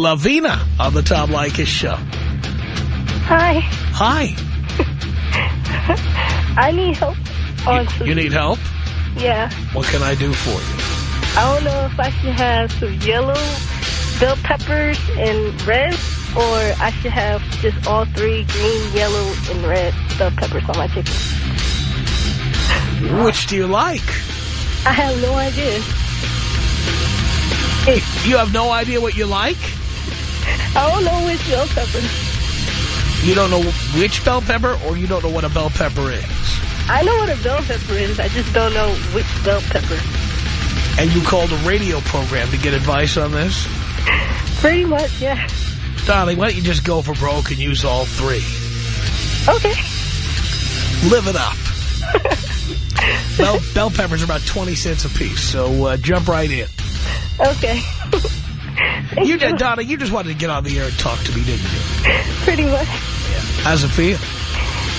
Lavina on the Tom Leykis show. Hi. Hi. I need help you need help? yeah. What can I do for you? I don't know if I should have some yellow bell peppers and red, or I should have just all three, green, yellow, and red bell peppers on my chicken. Which do you like? I have no idea. You have no idea what you like? I don't know which bell pepper. You don't know which bell pepper or you don't know what a bell pepper is? I know what a bell pepper is. I just don't know which bell pepper. And you called a radio program to get advice on this? Pretty much, yeah. Darling, why don't you just go for broke and use all three? Okay. Live it up. bell, bell peppers are about 20 cents a piece, so uh, jump right in. Okay. You, just, Donna, you just wanted to get on the air and talk to me, didn't you? Pretty much. How's it feel?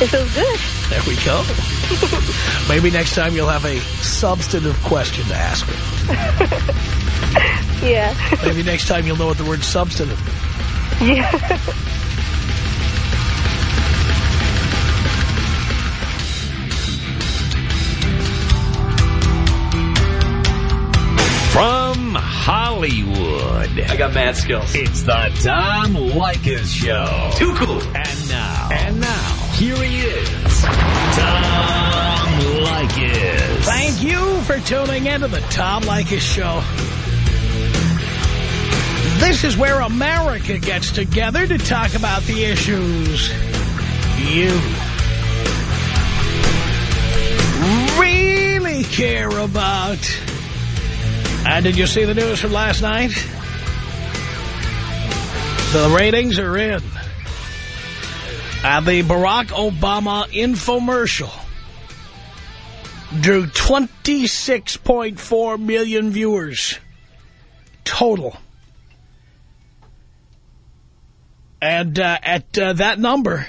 It feels good. There we go. Maybe next time you'll have a substantive question to ask me. Yeah. Maybe next time you'll know what the word substantive means. yeah. From Hollywood, I got mad skills. it's the Tom Leykis Show. Too cool. And now, and now, here he is, Tom Leykis. Thank you for tuning in to the Tom Leykis Show. This is where America gets together to talk about the issues you really care about. And did you see the news from last night? The ratings are in. And the Barack Obama infomercial drew 26.4 million viewers total. And uh, at uh, that number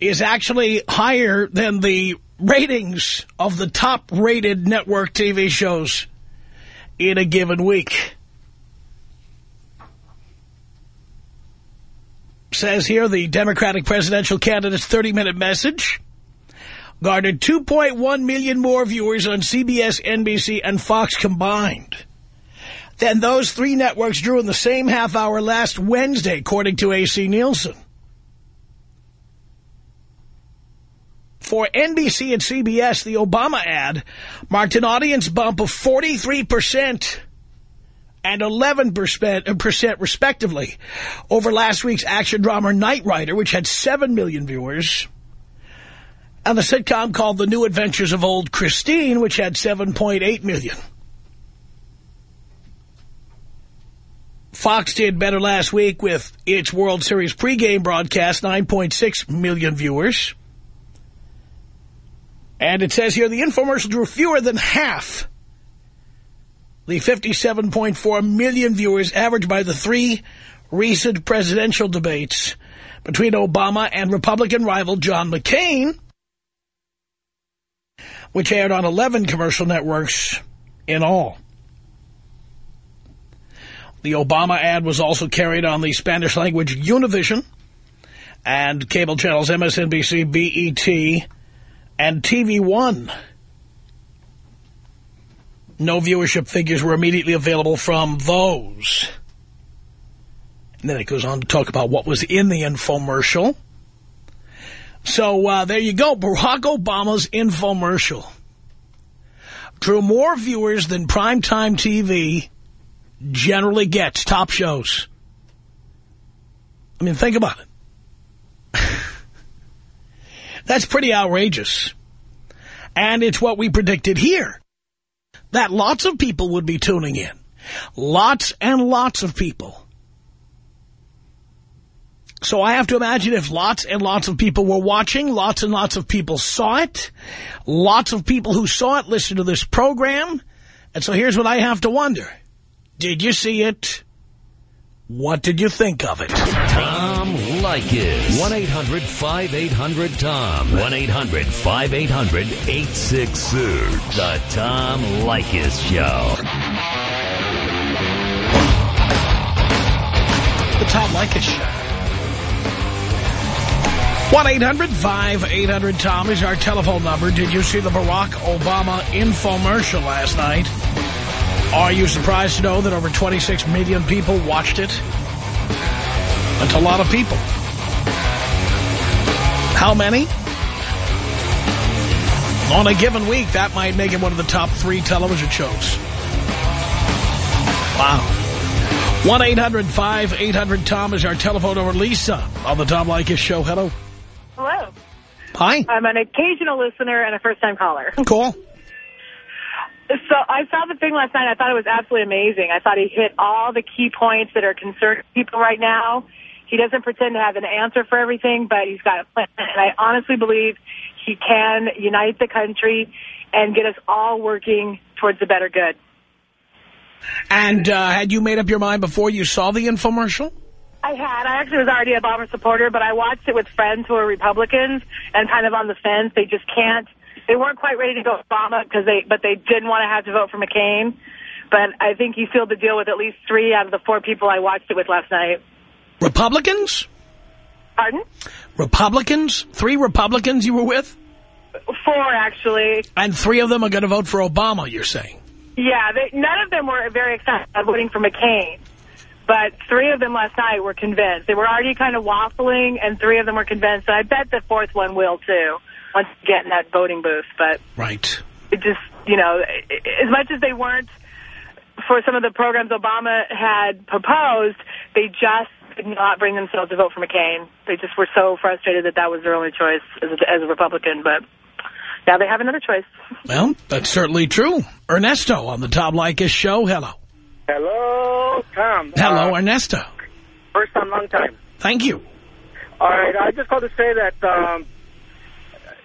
is actually higher than the ratings of the top-rated network TV shows in a given week. Says here the Democratic presidential candidate's 30-minute message garnered 2.1 million more viewers on CBS, NBC, and Fox combined than those three networks drew in the same half hour last Wednesday, according to A.C. Nielsen. For NBC and CBS, the Obama ad marked an audience bump of 43% and 11% uh, respectively over last week's action drama Knight Rider, which had 7 million viewers, and the sitcom called The New Adventures of Old Christine, which had 7.8 million. Fox did better last week with its World Series pregame broadcast, 9.6 million viewers. And it says here the infomercial drew fewer than half the 57.4 million viewers averaged by the three recent presidential debates between Obama and Republican rival John McCain, which aired on 11 commercial networks in all. The Obama ad was also carried on the Spanish-language Univision and cable channels MSNBC, BET, and TV One. No viewership figures were immediately available from those. And then it goes on to talk about what was in the infomercial. So uh, there you go. Barack Obama's infomercial drew more viewers than primetime TV generally gets, top shows. I mean, think about it. That's pretty outrageous. And it's what we predicted here. That lots of people would be tuning in. Lots and lots of people. So I have to imagine if lots and lots of people were watching, lots and lots of people saw it, lots of people who saw it listened to this program. And so here's what I have to wonder. Did you see it? What did you think of it? Tom Leykis. 1-800-5800-TOM. 1-800-5800-866. The Tom Leykis Show. The Tom Leykis Show. 1-800-5800-TOM is our telephone number. Did you see the Barack Obama infomercial last night? Are you surprised to know that over 26 million people watched it? That's a lot of people. How many? On a given week, that might make it one of the top three television shows. Wow. 1-800-5800-TOM is our telephone number. Lisa on the Tom Leykis Show. Hello. Hello. Hi. I'm an occasional listener and a first-time caller. Cool. So I saw the thing last night. I thought it was absolutely amazing. I thought he hit all the key points that are concerning people right now. He doesn't pretend to have an answer for everything, but he's got a plan. And I honestly believe he can unite the country and get us all working towards the better good. And uh, had you made up your mind before you saw the infomercial? I had. I actually was already a Obama supporter, but I watched it with friends who are Republicans and kind of on the fence. They just can't. They weren't quite ready to go Obama, because they, but they didn't want to have to vote for McCain. But I think he sealed the deal with at least three out of the four people I watched it with last night. Republicans? Pardon? Republicans? Three Republicans you were with? Four, actually. And three of them are going to vote for Obama, you're saying? Yeah, they, none of them were very excited about voting for McCain. But three of them last night were convinced. They were already kind of waffling, and three of them were convinced. And I bet the fourth one will, too, once you get in that voting booth. But Right. it just, you know, as much as they weren't for some of the programs Obama had proposed, they just could not bring themselves to vote for McCain. They just were so frustrated that that was their only choice as a, as a Republican. But now they have another choice. Well, that's certainly true. Ernesto on the Tom Leykis Show. Hello. Hello, Tom. Hello, Uh, Ernesto. first time, long time. Thank you. All right, I just called to say that um,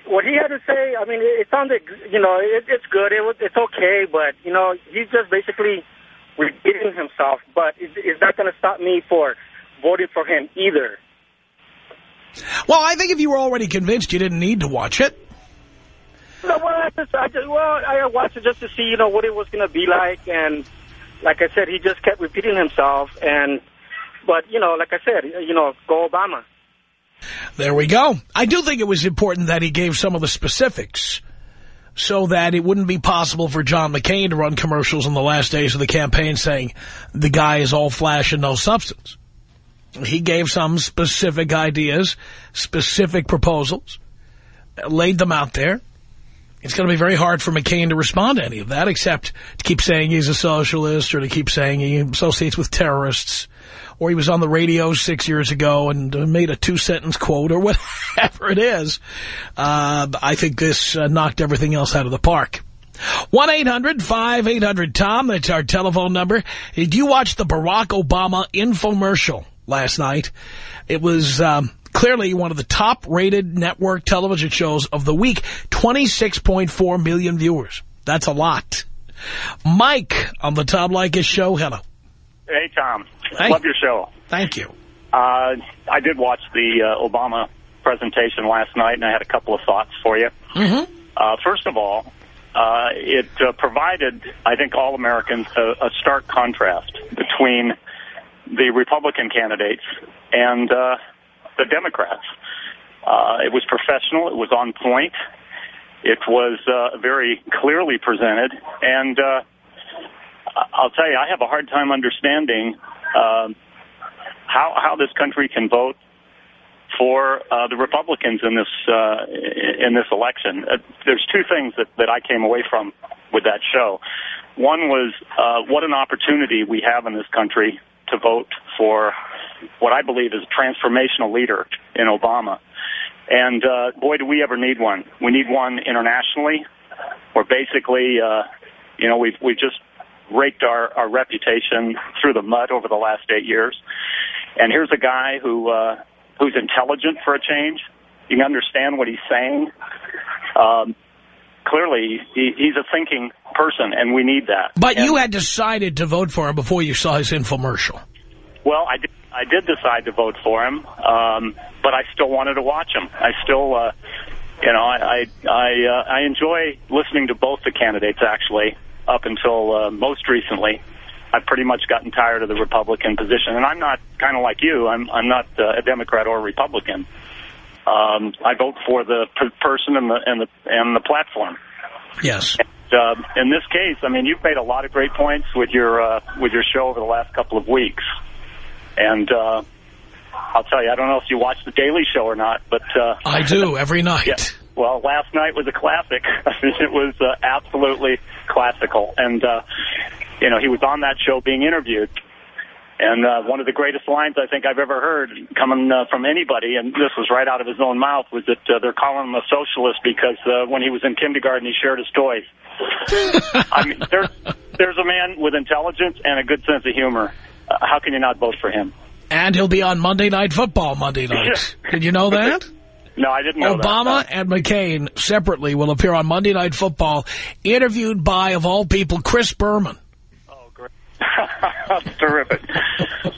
what he had to say, I mean, it, it sounded, you know, it, it's good. It was, it's okay, but, you know, he's just basically repeating himself. But is, is that going to stop me for voting for him either? Well, I think if you were already convinced, you didn't need to watch it. No, well, I just, I just, well, I watched it just to see, you know, what it was going to be like, and like I said, he just kept repeating himself, and, but, you know, like I said, you know, go Obama. There we go. I do think it was important that he gave some of the specifics so that it wouldn't be possible for John McCain to run commercials in the last days of the campaign saying the guy is all flash and no substance. He gave some specific ideas, specific proposals, laid them out there. It's going to be very hard for McCain to respond to any of that, except to keep saying he's a socialist or to keep saying he associates with terrorists or he was on the radio six years ago and made a two-sentence quote or whatever it is. Uh, I think this uh, knocked everything else out of the park. 1-800-5800-TOM, that's our telephone number. Did you watch the Barack Obama infomercial last night? It was... Um, clearly one of the top-rated network television shows of the week. 26.4 million viewers. That's a lot. Mike on the Tom Leykis show. Hello. Hey, Tom. Hey. Love your show. Thank you. Uh, I did watch the uh, Obama presentation last night, and I had a couple of thoughts for you. Mm-hmm. Uh, first of all, uh, it uh, provided, I think, all Americans a, a stark contrast between the Republican candidates and uh, the Democrats. Uh, it was professional. It was on point. It was uh, very clearly presented. And uh, I'll tell you, I have a hard time understanding um, how how this country can vote for uh, the Republicans in this uh, in this election. Uh, there's two things that, that I came away from with that show. One was uh, what an opportunity we have in this country to vote for what I believe is a transformational leader in Obama. And uh, boy, do we ever need one. We need one internationally, where basically, uh, you know, we've we've just raked our, our reputation through the mud over the last eight years. And here's a guy who uh, who's intelligent for a change. You can understand what he's saying. Um, clearly, he, he's a thinking person, and we need that. But And- you had decided to vote for him before you saw his infomercial. Well, I did, I did decide to vote for him, um, but I still wanted to watch him. I still, uh, you know, I I I, uh, I enjoy listening to both the candidates actually up until uh, most recently, I've pretty much gotten tired of the Republican position. And I'm not kind of like you. I'm I'm not uh, a Democrat or a Republican. Um, I vote for the person and the and the and the platform. Yes. Uh, in this case, I mean, you've made a lot of great points with your uh, with your show over the last couple of weeks, and uh, I'll tell you, I don't know if you watch the Daily Show or not, but uh, I do every night. Yeah. Well, last night was a classic. it was uh, absolutely classical, and uh, you know he was on that show being interviewed, and uh, one of the greatest lines I think I've ever heard coming uh, from anybody, and this was right out of his own mouth, was that uh, they're calling him a socialist because uh, when he was in kindergarten he shared his toys. I mean, there's there's a man with intelligence and a good sense of humor. Uh, how can you not vote for him? And he'll be on Monday Night Football Monday night. Did you know that? No, I didn't know that. Obama that. and McCain separately will appear on Monday Night Football, interviewed by, of all people, Chris Berman. Great. That's terrific.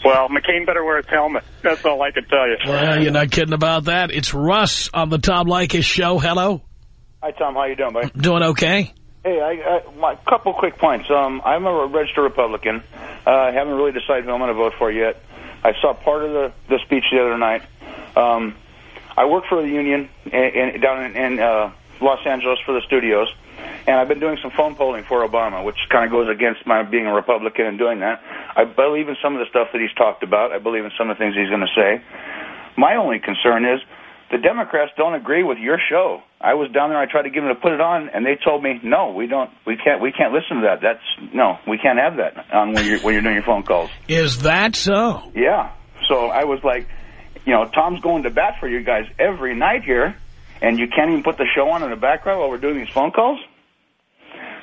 well, McCain better wear his helmet. That's all I can tell you. Well, you're not kidding about that. It's Russ on the Tom Leykis show. Hello. Hi, Tom. How you doing, buddy? Doing okay? Hey, I, I, my couple quick points. Um, I'm a registered Republican. Uh, I haven't really decided who I'm going to vote for yet. I saw part of the, the speech the other night. Um, I work for the union in, in, down in, in uh, Los Angeles for the studios, and I've been doing some phone polling for Obama, which kind of goes against my being a Republican and doing that. I believe in some of the stuff that he's talked about. I believe in some of the things he's going to say. My only concern is the Democrats don't agree with your show. I was down there. I tried to get them to put it on, and they told me, "No, we don't. We can't. We can't listen to that. That's no. We can't have that on when you're when you're doing your phone calls." Is that so? Yeah. So I was like, you know, Tom's going to bat for you guys every night here, and you can't even put the show on in the background while we're doing these phone calls.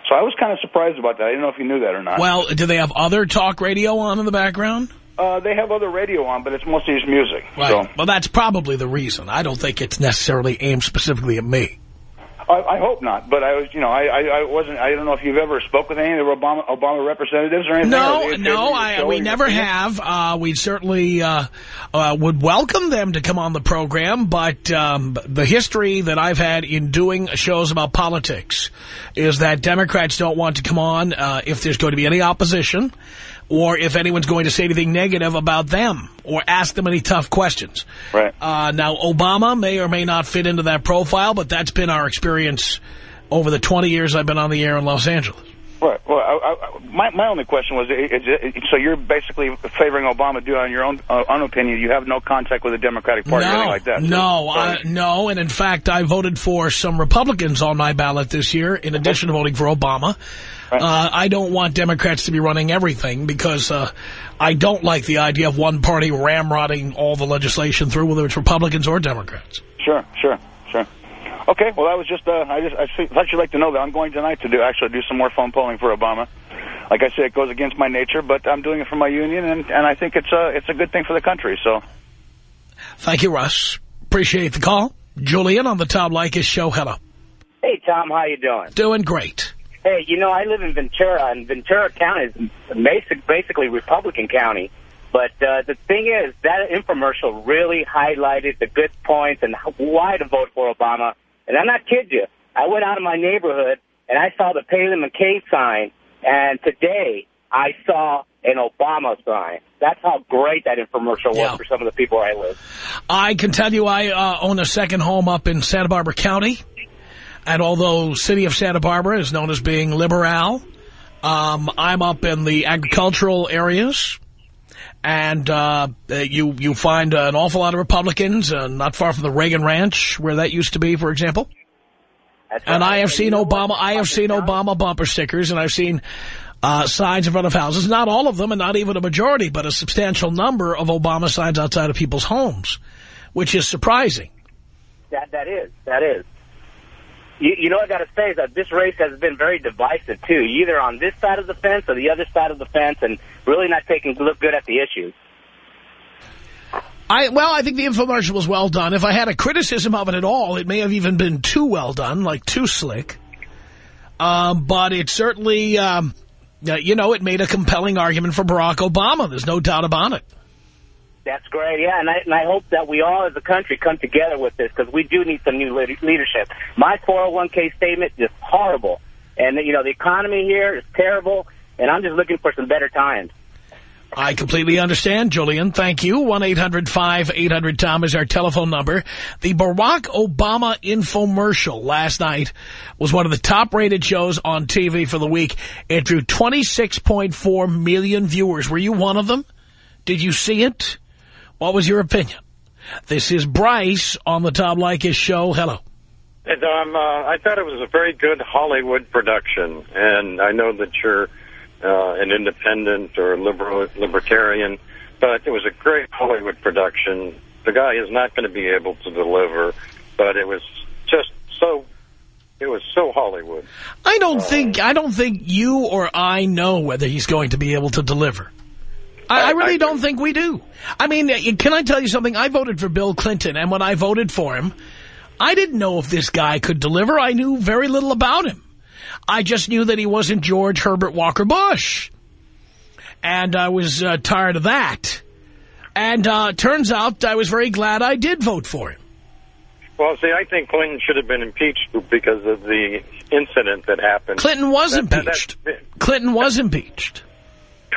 So I was kind of surprised about that. I didn't know if you knew that or not. Well, do they have other talk radio on in the background? Uh, they have other radio on, but it's mostly just music. Right. So Well, that's probably the reason. I don't think it's necessarily aimed specifically at me. I, I hope not. But I was, you know, I, I, I wasn't. I don't know if you've ever spoke with any of the Obama, Obama representatives or anything. No, Or no, I, we never have. Uh, we certainly uh, uh, would welcome them to come on the program, but um, the history that I've had in doing shows about politics is that Democrats don't want to come on uh, if there's going to be any opposition or if anyone's going to say anything negative about them or ask them any tough questions. Right. Uh, now, Obama may or may not fit into that profile, but that's been our experience over the 20 years I've been on the air in Los Angeles. Right. Well, I, I, my my only question was, is it, so you're basically favoring Obama due on your own uh, own opinion. You have no contact with the Democratic Party or anything like that. No, So- I, no, and in fact, I voted for some Republicans on my ballot this year, in addition to voting for Obama. Right. Uh, I don't want Democrats to be running everything because uh, I don't like the idea of one party ramrodding all the legislation through, whether it's Republicans or Democrats. Sure, sure, sure. Okay, well, that was just, uh, I just, I see- thought you'd like to know that I'm going tonight to do, actually do some more phone polling for Obama. Like I said, it goes against my nature, but I'm doing it for my union, and, and I think it's a, it's a good thing for the country, so. Thank you, Russ. Appreciate the call. Julian on the Tom Leykis show. Hello. Hey, Tom, how you doing? Doing great. Hey, you know, I live in Ventura, and Ventura County is basic, basically Republican County. But uh, the thing is, that infomercial really highlighted the good points and why to vote for Obama. And I'm not kidding you. I went out of my neighborhood, and I saw the Palin McCain sign, and today I saw an Obama sign. That's how great that infomercial was for some of the people where I live. I can tell you I uh, own a second home up in Santa Barbara County. And although city of Santa Barbara is known as being liberal, um, I'm up in the agricultural areas. And uh, you you find an awful lot of Republicans, uh, not far from the Reagan Ranch, where that used to be, for example. That's And. I have seen you know what? Obama. I have seen County- Obama bumper stickers, and I've seen uh, signs in front of houses. Not all of them, and not even a majority, but a substantial number of Obama signs outside of people's homes, which is surprising. That that is that is. You, you know, what I got to say is that this race has been very divisive too. Either on this side of the fence or the other side of the fence, and really not taking a look good at the issues. I well, I think the infomercial was well done. If I had a criticism of it at all, it may have even been too well done, like too slick. Um, but it certainly, um, uh, you know, it made a compelling argument for Barack Obama. There's no doubt about it. That's great, yeah, and I, and I hope that we all as a country come together with this because we do need some new lead- leadership. My 401k statement is horrible, and you know the economy here is terrible, and I'm just looking for some better times. I completely understand, Julian. Thank you. 1-800-5800-TOM is our telephone number. The Barack Obama infomercial last night was one of the top-rated shows on TV for the week. It drew 26.4 million viewers. Were you one of them? Did you see it? What was your opinion? This is Bryce on the Tom Leykis show. Hello. And, um, uh, I thought it was a very good Hollywood production, and I know that you're uh, an independent or liberal libertarian, but it was a great Hollywood production. The guy is not going to be able to deliver, but it was just so. It was so Hollywood. I don't uh, think I don't think you or I know whether he's going to be able to deliver. I, I really I, don't think we do. I mean, can I tell you something? I voted for Bill Clinton, and when I voted for him, I didn't know if this guy could deliver. I knew very little about him. I just knew that he wasn't George Herbert Walker Bush. And I was uh, tired of that. And uh, turns out I was very glad I did vote for him. Well, see, I think Clinton should have been impeached because of the incident that happened. Clinton was that, impeached. That, that, Clinton was impeached.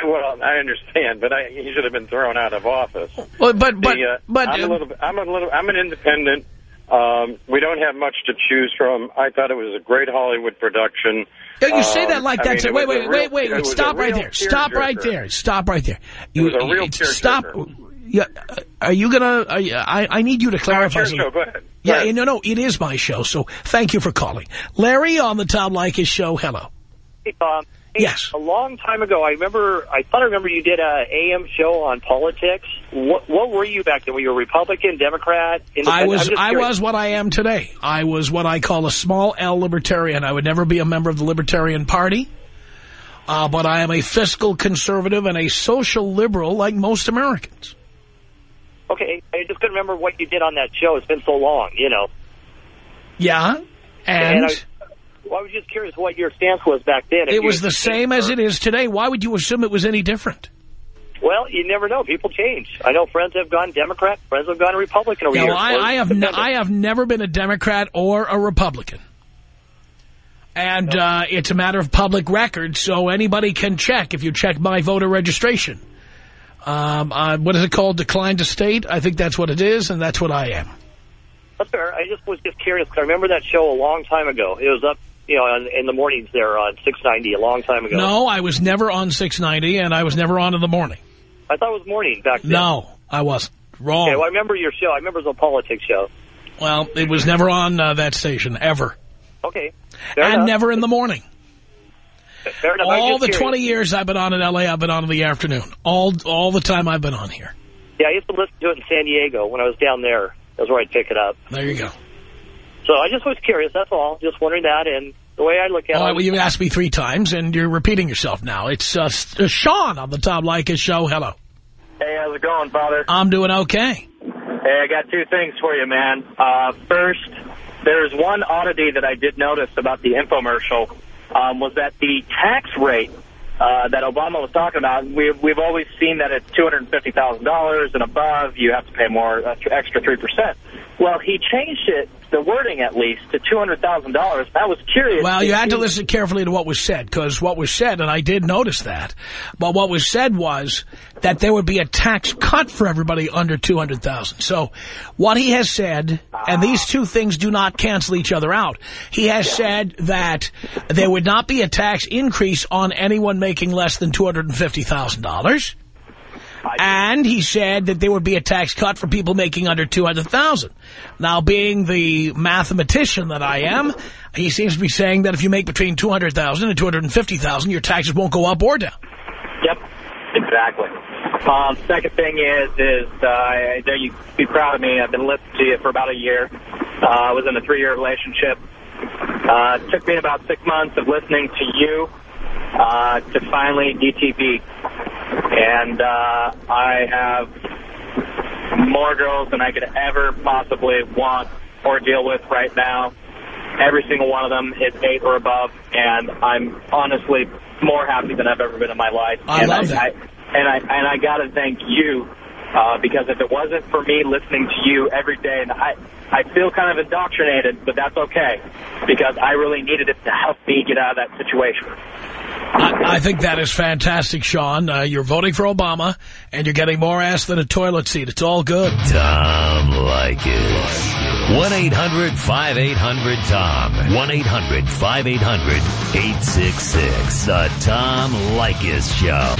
Well, I understand, but I, he should have been thrown out of office. Well, but but the, uh, but I'm a little. I'm a little. I'm an independent. Um, we don't have much to choose from. I thought it was a great Hollywood production. You um, say that um, like that. Wait, wait, wait, wait, wait. Stop right there. Stop right there. Stop right there. You, it was a real Stop. Yeah, are you gonna? Are you, I I need you to clarify. Show. Go ahead. Go yeah, ahead. no, no, it is my show. So thank you for calling, Larry on the Tom Leykis show. Hello. Hey, Tom. Yes. A long time ago, I remember, I thought I remember you did a AM show on politics. What, what were you back then? Were you a Republican, Democrat? I was, I was what I am today. I was what I call a small L libertarian. I would never be a member of the Libertarian Party. Uh, but I am a fiscal conservative and a social liberal like most Americans. Okay, I just couldn't remember what you did on that show. It's been so long, you know. Yeah, and... and I, well, I was just curious what your stance was back then. It was the same as it is today. Why would you assume it was any different? Well, you never know. People change. I know friends have gone Democrat, friends have gone Republican over yeah, years. I, I, have I have never been a Democrat or a Republican. And no. uh, it's a matter of public record, so anybody can check if you check my voter registration. Um, uh, what is it called? Declined to state? I think that's what it is, and that's what I am. That's fair. I just was just curious because I remember that show a long time ago. It was up you know, in the mornings there on 690 a long time ago. No, I was never on 690, and I was never on in the morning. I thought it was morning back then. No, I wasn't. Wrong. Okay, well, I remember your show. I remember it was a politics show. Well, it was never on uh, that station, ever. Okay. Fair and enough. never in the morning. Fair enough. All the curious. 20 years I've been on in L.A., I've been on in the afternoon. All all the time I've been on here. Yeah, I used to listen to it in San Diego when I was down there. That's where I'd pick it up. There you go. So I just was curious, that's all. Just wondering that, and the way I look at oh, it... Well, you've asked me three times, and you're repeating yourself now. It's uh, uh, Sean on the Tom Leykis show. Hello. Hey, how's it going, Father? I'm doing okay. Hey, I got two things for you, man. Uh, first, there's one oddity that I did notice about the infomercial, um, was that the tax rate uh, that Obama was talking about, we've, we've always seen that at $250,000 and above, you have to pay more, uh, extra 3%. Well, he changed it, the wording at least, to $200,000. I was curious. Well, you had to listen carefully to what was said, because what was said, and I did notice that, but what was said was that there would be a tax cut for everybody under 200,000. So what he has said, and these two things do not cancel each other out, he has said that there would not be a tax increase on anyone making less than $250,000. And he said that there would be a tax cut for people making under 200000 Now, being the mathematician that I am, he seems to be saying that if you make between 200000 and 250000 your taxes won't go up or down. Yep, exactly. Um, second thing is, is uh, I know you be proud of me. I've been listening to you for about a year. Uh, I was in a three-year relationship. Uh, it took me about six months of listening to you uh, to finally DTV. And uh, I have more girls than I could ever possibly want or deal with right now. Every single one of them is eight or above, and I'm honestly more happy than I've ever been in my life. I and love I, that. I, and I and I got to thank you uh, because if it wasn't for me listening to you every day, and I I feel kind of indoctrinated, but that's okay because I really needed it to help me get out of that situation. I, I think that is fantastic, Sean. Uh, you're voting for Obama, and you're getting more ass than a toilet seat. It's all good. Tom Leykis. 1-800-5800-TOM. 1-800-5800-866. The Tom Leykis Show.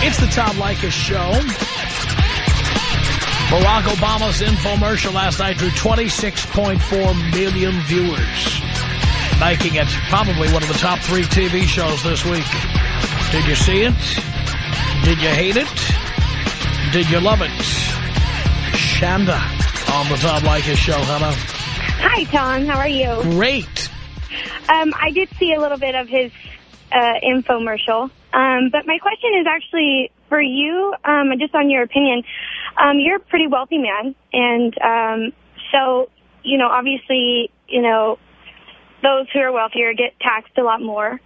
It's the Tom Leykis Show. Barack Obama's infomercial last night drew 26.4 million viewers, making it probably one of the top three TV shows this week. Did you see it? Did you hate it? Did you love it? Shanda on the Tom Leykis Show. Hello. Hi, Tom. How are you? Great. Um, I did see a little bit of his uh, infomercial, um, but my question is actually for you, um, just on your opinion. Um, you're a pretty wealthy man, and um, so, you know, obviously, you know, those who are wealthier get taxed a lot more.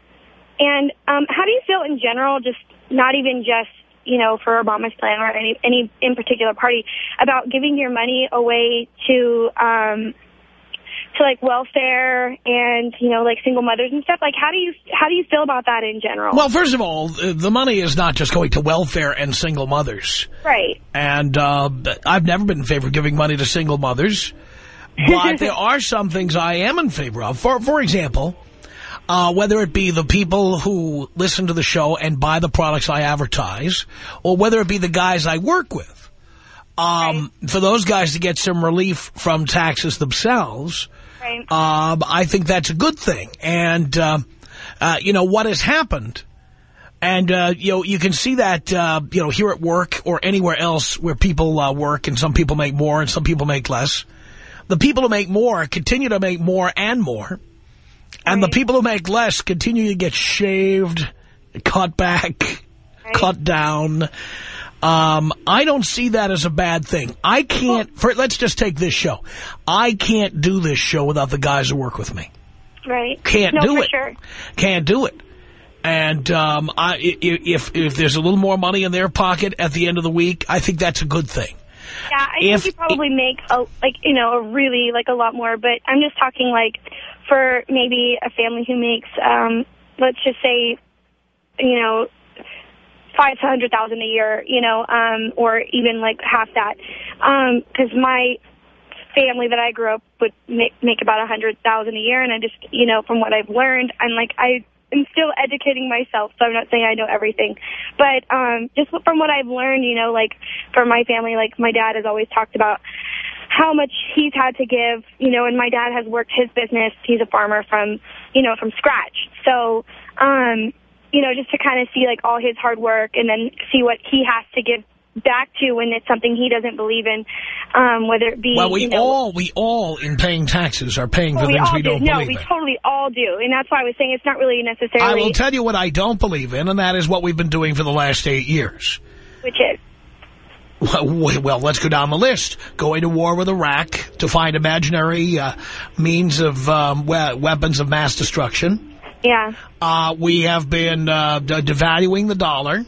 And um, how do you feel in general, just not even just, you know, for Obama's plan or any, any in particular party, about giving your money away to um, to like welfare and you know like single mothers and stuff like how do you how do you feel about that in general Well, first of all, the money is not just going to welfare and single mothers. right And uh, I've never been in favor of giving money to single mothers. But there are some things I am in favor of. For, for example, uh, whether it be the people who listen to the show and buy the products I advertise, or whether it be the guys I work with. Um, For those guys to get some relief from taxes themselves, right um, I think that's a good thing. And, um, uh, you know, what has happened, and, uh, you know, you can see that, uh, you know, here at work or anywhere else where people uh, work and some people make more and some people make less. The people who make more continue to make more and more. And the people who make less continue to get shaved, cut back, cut down. Um, I don't see that as a bad thing. I can't, for, let's just take this show. I can't do this show without the guys who work with me. right Can't no, do it. sure Can't do it. And um, i- if if there's a little more money in their pocket at the end of the week, I think that's a good thing. Yeah I If- think you probably make a like you know a really like a lot more but I'm just talking like for maybe a family who makes um let's just say you know five hundred thousand a year, you know, um, or even like half that, because my family that I grew up would make, make about a hundred thousand a year, and I just, you know, from what I've learned, I'm like I am still educating myself, so I'm not saying I know everything, but um, just from what I've learned, you know, like for my family, like my dad has always talked about how much he's had to give, you know, and my dad has worked his business. He's a farmer from, you know, from scratch. So, um, you know, just to kind of see like all his hard work and then see what he has to give back to when it's something he doesn't believe in, um, whether it be, Well, we you know, all we all in paying taxes are paying for well, we things we do. don't no, believe we in. totally all do, and that's why I was saying it's not really necessarily, I will tell you what I don't believe in, and that is what we've been doing for the last eight years. which is Well, well, let's go down the list. Going to war with Iraq to find imaginary uh, means of um, we weapons of mass destruction. yeah, Uh, we have been uh, de- devaluing the dollar.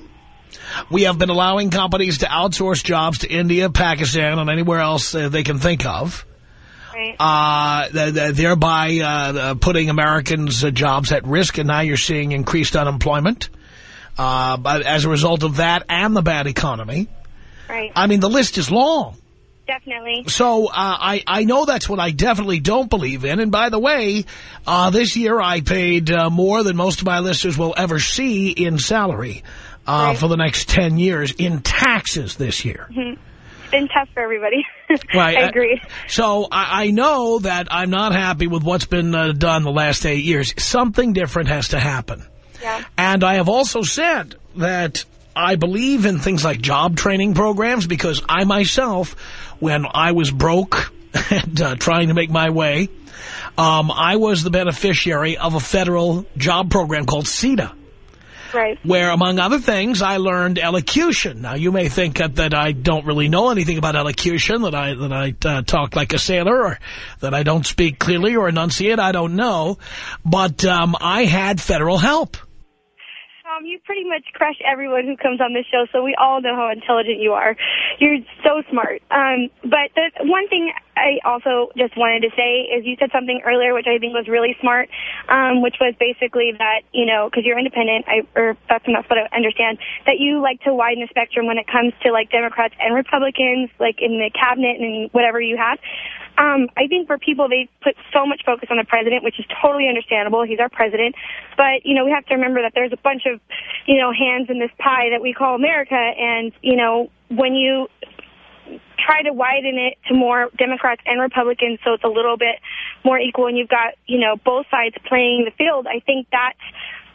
We have been allowing companies to outsource jobs to India, Pakistan, and anywhere else uh, they can think of. right, Uh, th th thereby uh, uh, putting Americans' uh, jobs at risk, and now you're seeing increased unemployment uh, but as a result of that and the bad economy. right, I mean, the list is long. definitely, So uh, I, I know that's what I definitely don't believe in. And by the way, uh, this year I paid uh, more than most of my listeners will ever see in salary uh, for the next 10 years in taxes this year. Mhm. It's been tough for everybody. Right. I agree. So I, I know that I'm not happy with what's been uh, done the last eight years. Something different has to happen. Yeah. And I have also said that I believe in things like job training programs because I myself, when I was broke and uh, trying to make my way, um, I was the beneficiary of a federal job program called CETA Right. where, among other things, I learned elocution. Now, you may think that, that I don't really know anything about elocution, that I that I uh, talk like a sailor, or that I don't speak clearly or enunciate. I don't know, but um, I had federal help. You pretty much crush everyone who comes on this show, so we all know how intelligent you are. You're so smart. Um, but the one thing I also just wanted to say is you said something earlier which I think was really smart, um, which was basically that, you know, because you're independent, I, or that's, that's what I understand, that you like to widen the spectrum when it comes to, like, Democrats and Republicans, like, in the cabinet and whatever you have. Um, I think for people, they put so much focus on the president, which is totally understandable. He's our president. But, you know, we have to remember that there's a bunch of, you know, hands in this pie that we call America. And, you know, when you try to widen it to more Democrats and Republicans so it's a little bit more equal and you've got, you know, both sides playing the field, I think that's,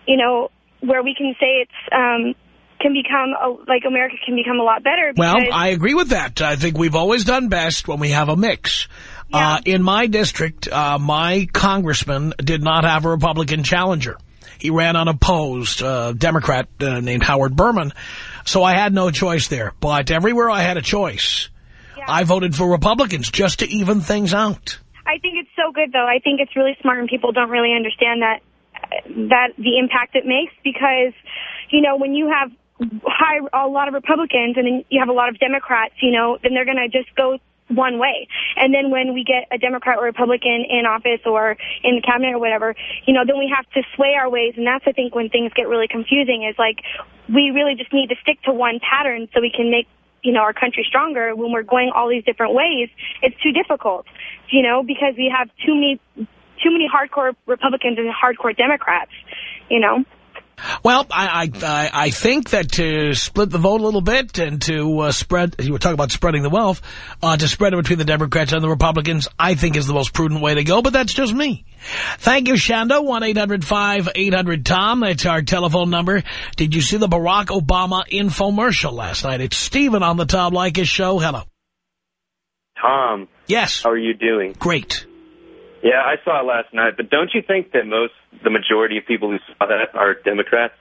you know, where we can say it's, um, can become, a, like America can become a lot better. Well, I agree with that. I think we've always done best when we have a mix. Yeah. Uh, in my district, uh, my congressman did not have a Republican challenger. He ran unopposed, uh, Democrat uh, named Howard Berman. So I had no choice there. But everywhere I had a choice, I voted for Republicans just to even things out. I think it's so good, though. I think it's really smart, and people don't really understand that that the impact it makes because, you know, when you have high a lot of Republicans and then you have a lot of Democrats, you know, then they're going to just go one way. And then when we get a Democrat or Republican in office or in the cabinet or whatever, you know, then we have to sway our ways. And that's, I think, when things get really confusing is like we really just need to stick to one pattern so we can make you know, our country stronger when we're going all these different ways, it's too difficult, you know, because we have too many, too many hardcore Republicans and hardcore Democrats, you know. Well, I, I, I think that to split the vote a little bit and to uh, spread, you were talking about spreading the wealth, uh, to spread it between the Democrats and the Republicans, I think is the most prudent way to go, but that's just me. Thank you, Shando. 1-800-5800-TOM. That's our telephone number. Did you see the Barack Obama infomercial last night? It's Stephen on the Tom Leykis show. Hello. Tom. Yes. How are you doing? Great. Yeah, I saw it last night, but don't you think that most, the majority of people who saw that are Democrats?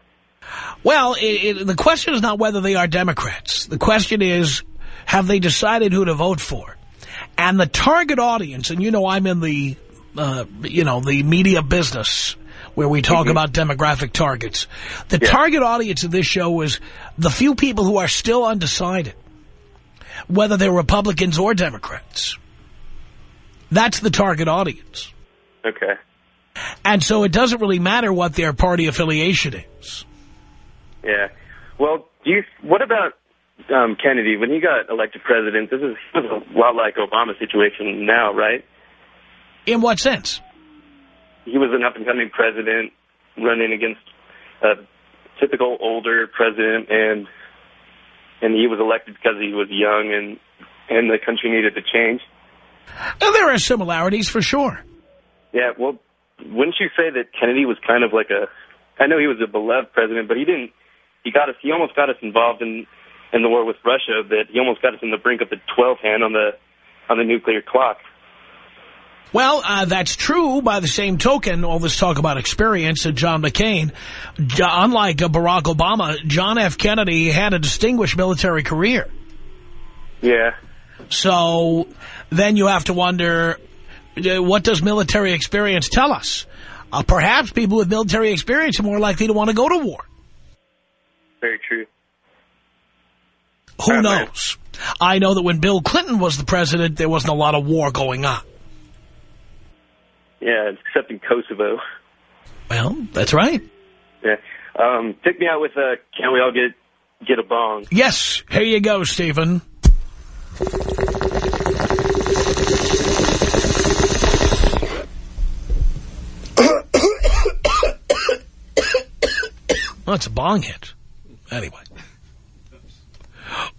Well, it, it, the question is not whether they are Democrats. The question is, have they decided who to vote for? And the target audience, and you know I'm in the, uh, you know, the media business where we talk Mhm. about demographic targets. The target audience of this show is the few people who are still undecided, whether they're Republicans or Democrats. That's the target audience. Okay. And so it doesn't really matter what their party affiliation is. Yeah. Well, do you? What about um, Kennedy when he got elected president? This is this is a lot like Obama's situation now, right? In what sense? He was an up-and-coming president running against a typical older president, and and he was elected because he was young and and the country needed to change. And there are similarities for sure. Yeah. Well, wouldn't you say that Kennedy was kind of like a? I know he was a beloved president, but he didn't. He got us. He almost got us involved in in the war with Russia. That he almost got us in the brink of the 12th hand on the on the nuclear clock. Well, uh, that's true. By the same token, all this talk about experience and John McCain, unlike uh, Barack Obama, John F. Kennedy had a distinguished military career. Yeah. So then you have to wonder, uh, what does military experience tell us? Uh, perhaps people with military experience are more likely to want to go to war. Very true. Who knows? I know that when Bill Clinton was the president, there wasn't a lot of war going on. Yeah, except in Kosovo. Well, that's right. Yeah. Um, pick me out with uh, can we all get get a bong? Yes, here you go, Stephen. Well, it's a bong hit. Anyway.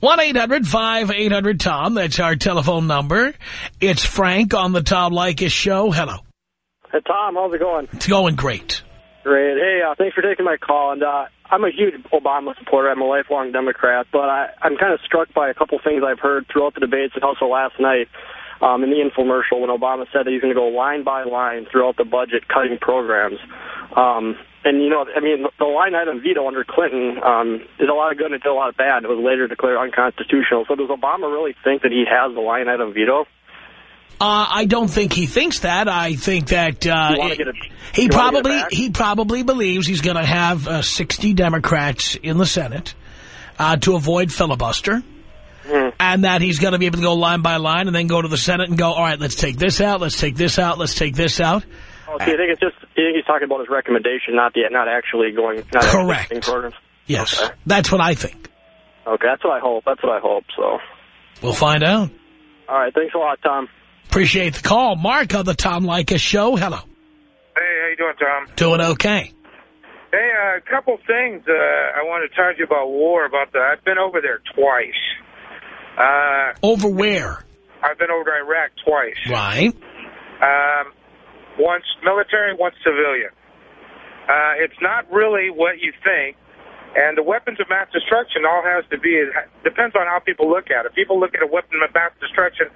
1-800-5800-TOM. That's our telephone number. It's Frank on the Tom Leykis show. Hello. Hey, Tom, how's it going? It's going great. Great. Hey, uh, thanks for taking my call. And uh, I'm a huge Obama supporter. I'm a lifelong Democrat, but I, I'm kind of struck by a couple things I've heard throughout the debates and also last night um, in the infomercial when Obama said that he's going to go line by line throughout the budget, cutting programs. Um, and, you know, I mean, the line item veto under Clinton um, did a lot of good and it did a lot of bad. It was later declared unconstitutional. So does Obama really think that he has the line item veto? Uh, I don't think he thinks that. I think that uh, a- he you wanna get it probably he probably believes he's going to have uh, 60 Democrats in the Senate uh, to avoid filibuster. Hmm. And that he's going to be able to go line by line and then go to the Senate and go, all right, let's take this out, let's take this out, let's take this out. Oh, see, I think it's just I think he's talking about his recommendation, not the not actually going. Not Correct. being toward him. Yes, that's what I think. Okay, that's what I hope. That's what I hope. So, We'll find out. all right, thanks a lot, Tom. Appreciate the call. Mark on the Tom Leykis show. Hello. Hey, how you doing, Tom? Doing okay. Hey, uh, a couple things uh, I want to talk to you about war. About the, I've been over there twice. Uh, Over where? I've been over to Iraq twice. Right. Um, once military, once civilian. Uh, it's not really what you think. And the weapons of mass destruction all has to be, it depends on how people look at it. People look at a weapon of mass destruction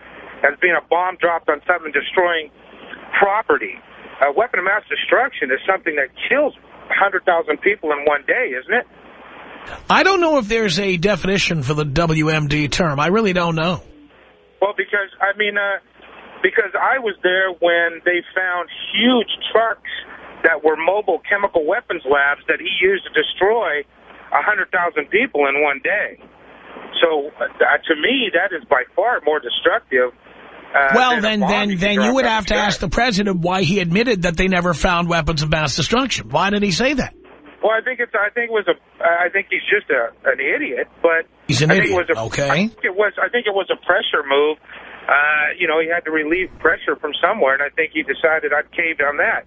as being a bomb dropped on something destroying property. A weapon of mass destruction is something that kills 100,000 people in one day, isn't it? I don't know if there's a definition for the WMD term. I really don't know. Well, because, I mean, uh, because I was there when they found huge trucks that were mobile chemical weapons labs that he used to destroy 100,000 people in one day. So, uh, to me, that is by far more destructive. Uh, well, then, then, then you would have to ask the president why he admitted that they never found weapons of mass destruction. Why did he say that? Well, I think it's. I think it was a. I think he's just a an idiot. But He's an idiot, It was a, okay. I think it was. I think it was a pressure move. Uh, you know, he had to relieve pressure from somewhere, and I think he decided I'd cave on that.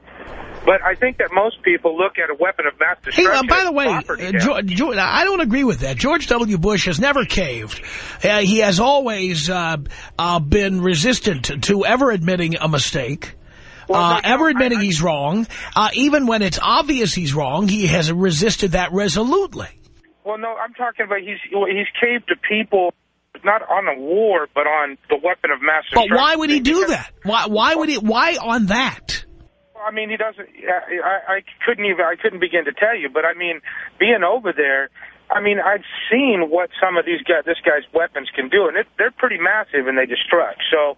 But I think that most people look at a weapon of mass Hey, destruction. uh, by the way, uh. George, George, I don't agree with that. George W. Bush has never caved. Uh, he has always uh, uh, been resistant to ever admitting a mistake. Uh, ever admitting he's wrong. Uh, even when it's obvious he's wrong, he has resisted that resolutely. Well, no, I'm talking about he's he's caved to people, not on the war, but on the weapon of mass But why would he do that? Why, why would he? Why on that? I mean, he doesn't. I, I couldn't even. I couldn't begin to tell you. But I mean, being over there, I mean, I've seen what some of these guys, this guy's weapons can do, and it, they're pretty massive and they destruct. So,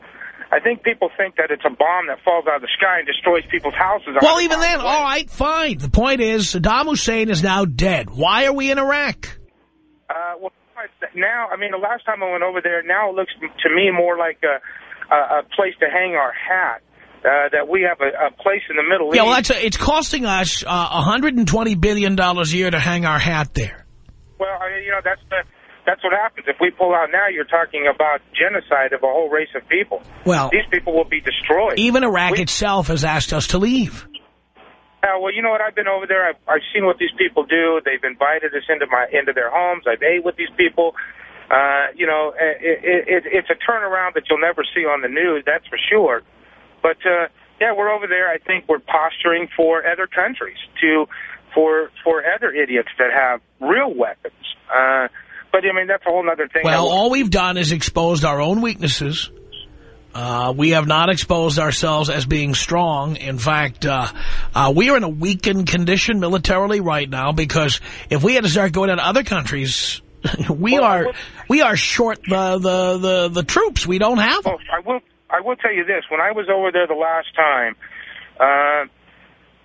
I think people think that it's a bomb that falls out of the sky and destroys people's houses. Well, even then, all right, fine. The point is, Saddam Hussein is now dead. Why are we in Iraq? Uh, well, now, I mean, the last time I went over there, now it looks to me more like a, a, a place to hang our hat. Uh, that we have a, a place in the Middle Yeah, East. Yeah, well, that's a, it's costing us uh, $120 billion a year to hang our hat there. Well, I mean, you know, that's the, that's what happens. If we pull out now, you're talking about genocide of a whole race of people. Well- these people will be destroyed. Even Iraq We- itself has asked us to leave. Uh, well, you know what? I've been over there. I've, I've seen what these people do. They've invited us into my into their homes. I've ate with these people. Uh, you know, it, it, it, it's a turnaround that you'll never see on the news. That's for sure. But uh, yeah, we're over there. I think we're posturing for other countries to for for other idiots that have real weapons. Uh, but I mean, that's a whole other thing. Well, all we've done is exposed our own weaknesses. Uh, we have not exposed ourselves as being strong. In fact, uh, uh, we are in a weakened condition militarily right now because if we had to start going into other countries, we are we are short the, the, the, the troops. We don't have them. I will. I will tell you this: when I was over there the last time, uh,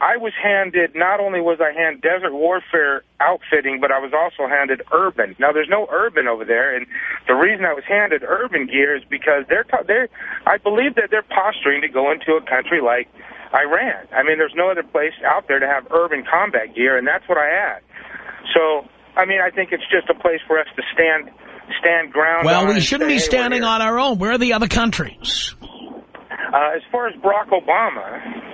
I was handed. Not only was I handed desert warfare outfitting, but I was also handed urban. Now, there's no urban over there, and the reason I was handed urban gear is because they're they're. I believe that they're posturing to go into a country like Iran. I mean, there's no other place out there to have urban combat gear, and that's what I had. So, I mean, I think it's just a place for us to stand stand ground. Well, we shouldn't say, be standing here." on our own. Where are the other countries? Uh, as far as Barack Obama,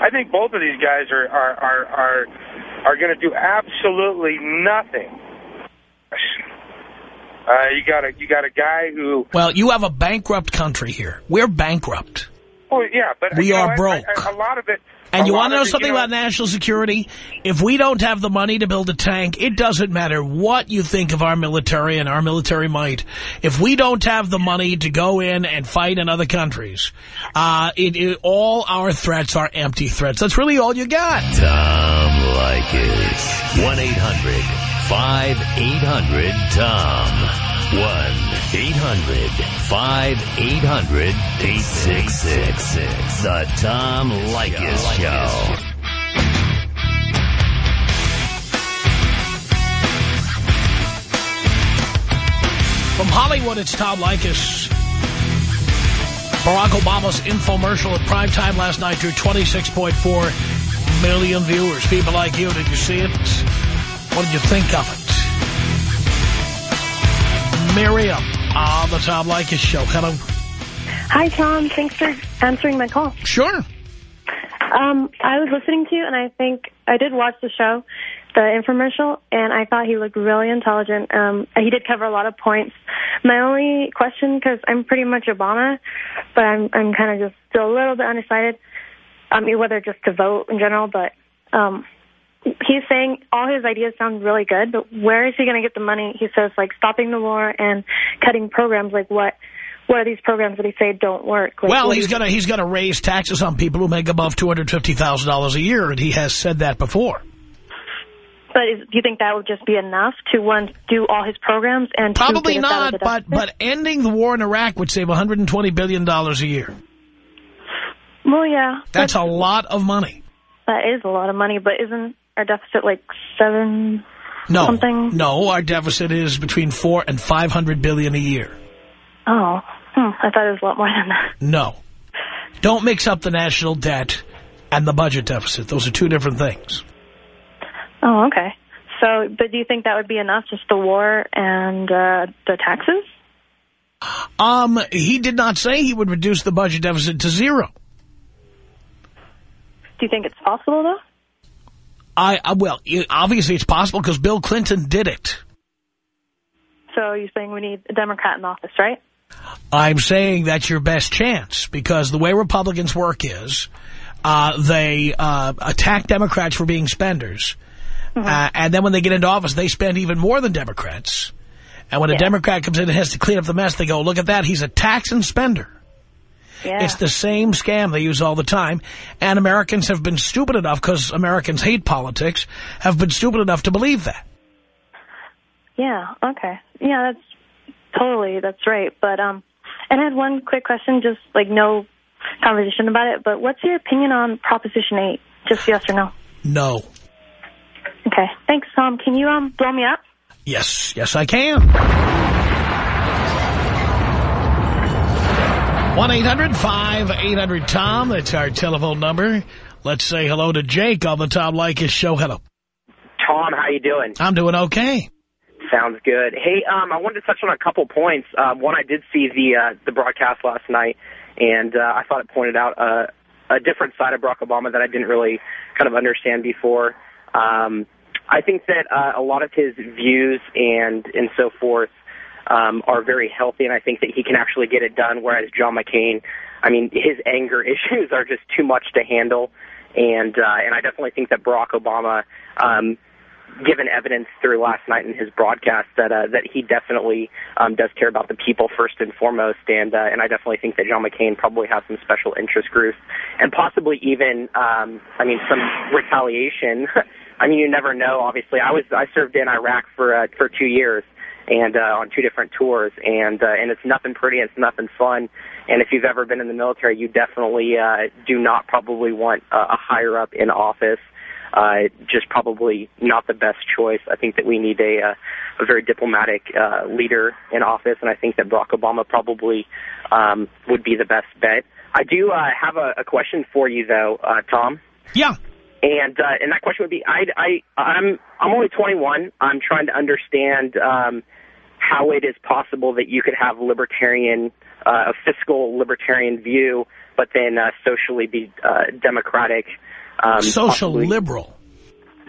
I think both of these guys are are are are, are going to do absolutely nothing. Uh, you got a you got a guy who. Well, you have a bankrupt country here. We're bankrupt. Well, yeah, but We you know, are broke. I, I, a lot of it. And you want to know something about national security? If we don't have the money to build a tank, it doesn't matter what you think of our military and our military might. If we don't have the money to go in and fight in other countries, uh, it, it, all our threats are empty threats. That's really all you got. Tom Leykis. 1-800-5800-TOM. 1-800-5800-866. The Tom Leykis Show. From Hollywood, it's Tom Leykis. Barack Obama's infomercial at primetime last night drew 26.4 million viewers. People like you, did you see it? What did you think of it? Miriam on the Tom Leykis Show. Hello. Hi, Tom. Thanks for answering my call. Sure. Um, I was listening to you, and I think I did watch the show, the infomercial, and I thought he looked really intelligent. Um, he did cover a lot of points. My only question, because I'm pretty much Obama, but I'm I'm kind of just still a little bit undecided. I mean, whether just to vote in general, but um, he's saying all his ideas sound really good, but where is he going to get the money? He says like stopping the war and cutting programs. Like what? What are these programs that he say don't work? Like, Well, he's going to he's gonna raise taxes on people who make above $250,000 a year, and he has said that before. But is, do you think that would just be enough to one do all his programs and Probably get us out not, but, but ending the war in Iraq would save $120 billion a year. well, yeah, That's a lot of money. that is a lot of money. But isn't our deficit like seven No, something? no, our deficit is between four and 500 billion a year. Oh, hmm, I thought it was a lot more than that. No. Don't mix up the national debt and the budget deficit. Those are two different things. Oh, okay. So, but do you think that would be enough, just the war and uh, the taxes? Um, he did not say he would reduce the budget deficit to zero. Do you think it's possible though? I, I well, obviously it's possible because Bill Clinton did it. So you're saying we need a Democrat in office, right? I'm saying that's your best chance because the way Republicans work is uh, they uh, attack Democrats for being spenders. Uh, and then when they get into office, they spend even more than Democrats. And when a Democrat comes in and has to clean up the mess, they go, look at that, he's a tax and spender. Yeah. It's the same scam they use all the time. And Americans have been stupid enough, because Americans hate politics, have been stupid enough to believe that. Yeah. Okay. Yeah, that's totally that's right. But um, and I had one quick question, just like no conversation about it. But what's your opinion on Proposition Eight? Just yes or no? No. Okay. Thanks, Tom. Can you um blow me up? Yes, yes I can. 1-800-5800-TOM. That's our telephone number. Let's say hello to Jake on the Tom Leykis show. Hello. Tom, how you doing? I'm doing okay. Sounds good. Hey, um, I wanted to touch on a couple points. Um, one, I did see the uh, the broadcast last night, and uh, I thought it pointed out uh, a different side of Barack Obama that I didn't really kind of understand before. Um, I think that uh, a lot of his views and and so forth um, are very healthy, and I think that he can actually get it done. Whereas John McCain, I mean, his anger issues are just too much to handle, and uh, and I definitely think that Barack Obama. Um, given evidence through last night in his broadcast that uh, that he definitely um, does care about the people first and foremost, and uh, and I definitely think that John McCain probably has some special interest groups, and possibly even um, I mean some retaliation. I mean, you never know. Obviously, I was I served in Iraq for uh, for two years, and uh, on two different tours, and uh, and it's nothing pretty, and it's nothing fun. And if you've ever been in the military, you definitely uh, do not probably want uh, a higher up in office uh, just probably not the best choice. I think that we need a, uh, a very diplomatic uh, leader in office, and I think that Barack Obama probably um, would be the best bet. I do uh, have a, a question for you, though, uh, Tom. Yeah. And uh, and that question would be, I I I'm I'm only 21. I'm trying to understand um, how it is possible that you could have libertarian, uh, a fiscal libertarian view, but then uh, socially be uh, democratic. Um, Social possibly- liberal.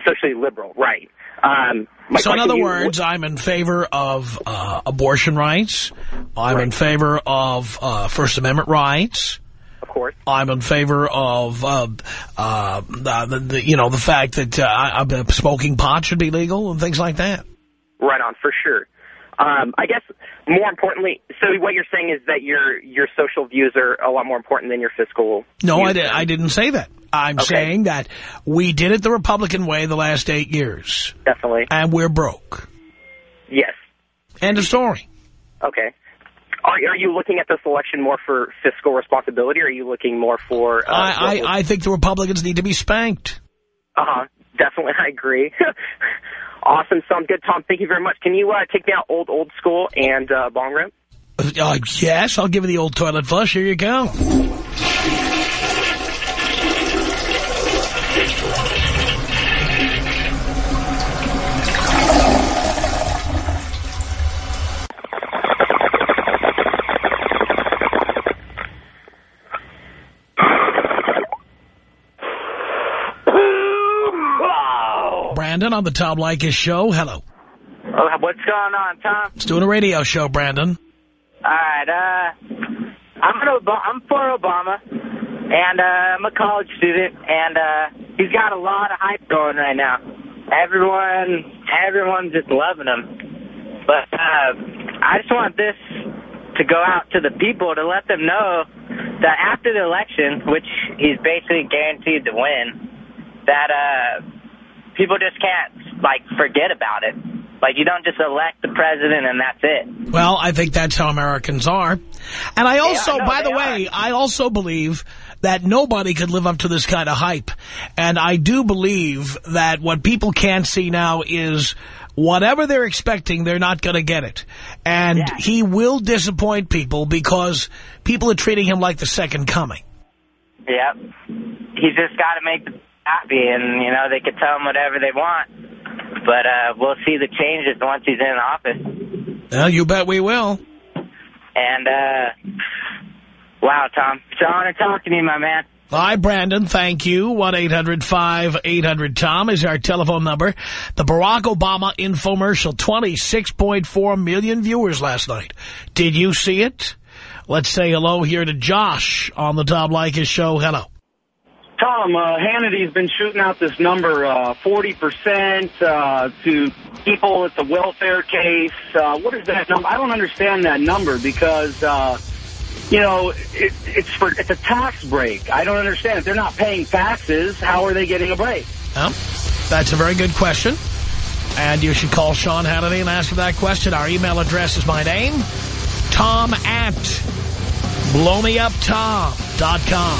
socially liberal, right? Um, So in other words, I'm in favor of uh, abortion rights. I'm in favor of uh, First Amendment rights. Of course. I'm in favor of, uh, uh, the, the, you know, the fact that uh, smoking pot should be legal and things like that. Right on, for sure. Um, I guess more importantly, so what you're saying is that your your social views are a lot more important than your fiscal. No, I, views. di I didn't say that. I'm Okay. saying that we did it the Republican way the last eight years. Definitely. And we're broke. Yes. End of story. Okay. Are, are you looking at this election more for fiscal responsibility, or are you looking more for... Uh, I, I, I think the Republicans need to be spanked. Uh-huh. Definitely, I agree. awesome. Sounds good, Tom. Thank you very much. Can you uh, take me out old, old school and uh, bong rip? Uh, yes, I'll give you the old toilet flush. Here you go. Brandon on the Tom Leykis show. Hello. Oh, what's going on, Tom? It's doing a radio show, Brandon. All right, uh, I'm an Ob I'm for Obama, and uh, I'm a college student, and uh, he's got a lot of hype going right now. Everyone, everyone's just loving him. But uh, I just want this to go out to the people to let them know that after the election, which he's basically guaranteed to win, that uh, people just can't like forget about it. Like, you don't just elect the president and that's it. Well, I think that's how Americans are. And I also, no, by the way, I also believe that nobody could live up to this kind of hype. And I do believe that what people can't see now is whatever they're expecting, they're not going to get it. And he will disappoint people because people are treating him like the second coming. Yep. He's just got to make happy, and, you know, they can tell him whatever they want. But uh, we'll see the changes once he's in office. Well, you bet we will. And, uh, wow, Tom, it's an honor talking to you, my man. Hi, Brandon. Thank you. 1-800-5800-TOM is our telephone number. The Barack Obama infomercial, 26.4 million viewers last night. Did you see it? Let's say hello here to Josh on the Tom Leykis show. Hello. Tom, uh, Hannity's been shooting out this number, uh, 40% uh, to people. It's a welfare case. Uh, what is that number? I don't understand that number because, uh, you know, it, it's for it's a tax break. I don't understand. If they're not paying taxes, how are they getting a break? Well, that's a very good question. And you should call Sean Hannity and ask him that question. Our email address is my name, tom at blowmeuptom.com.